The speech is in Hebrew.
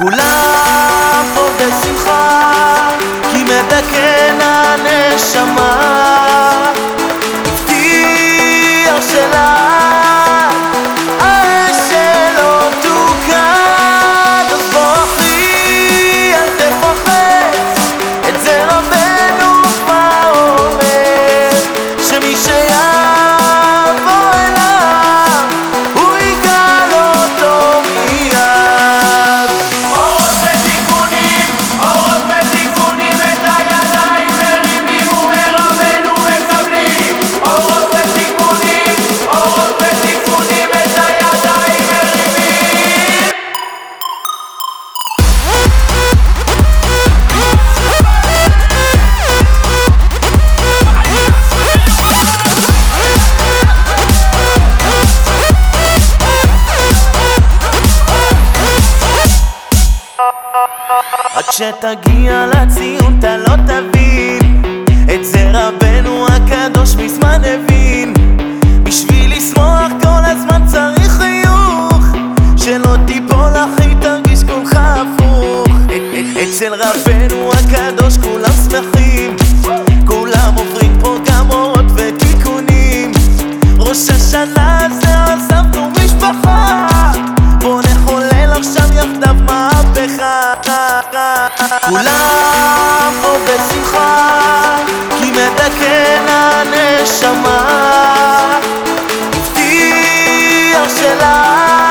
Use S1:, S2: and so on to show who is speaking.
S1: כולם פה בשמחה, כי מתקן הנשמה עד שתגיע לציון אתה לא תבין. את זה רבנו הקדוש מזמן הבין. בשביל לשמוח כל הזמן צריך חיוך. שלא תיפול אחי תרגיש כולך הפוך. אצל רבנו הקדוש כולם שמחים. כולם פה בשמחה, כי מדכן הנשמה, הבטיח שלך